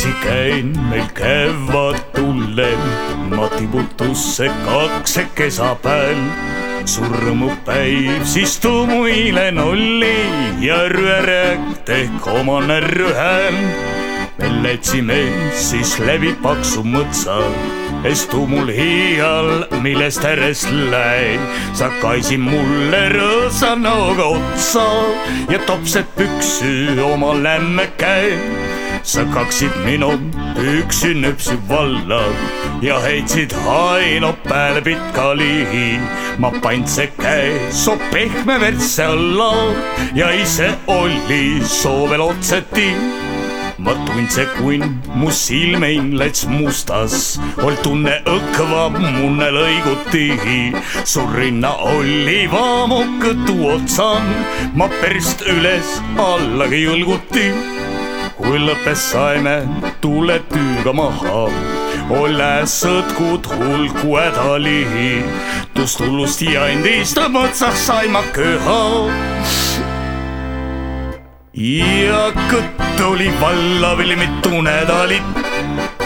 käsi käin meil kevad tullel, ma tibutusse kaks kesapäev. surmupäiv, siis tumuilen olli ja rüärek tehk omane rühel. me läksime siis läbi paksu mõtsa estu mul hiial, millest äärest läi, sa kaisid mulle rõõsa näoga otsa ja topsed püksü oma lämme käe. Sa kaksid minu püksi nüpsi valla ja heitsid haino peale pitka lihi. ma pandse käe so pehme vertse alla ja ise oli soo veel otseti ma tundsin, kui mu silmein läts mustas, ol tunne õkvab munne lõiguti. su rinna oli vaamukõtu otsan, ma perst üles allagi julguti. Kui lõppes saime tule tüüga maha, ole sõtkud hulku hädalihi, tust hullust ja endist mõtsas saima köha. Ja kõtt oli valla veel mitu nädalit.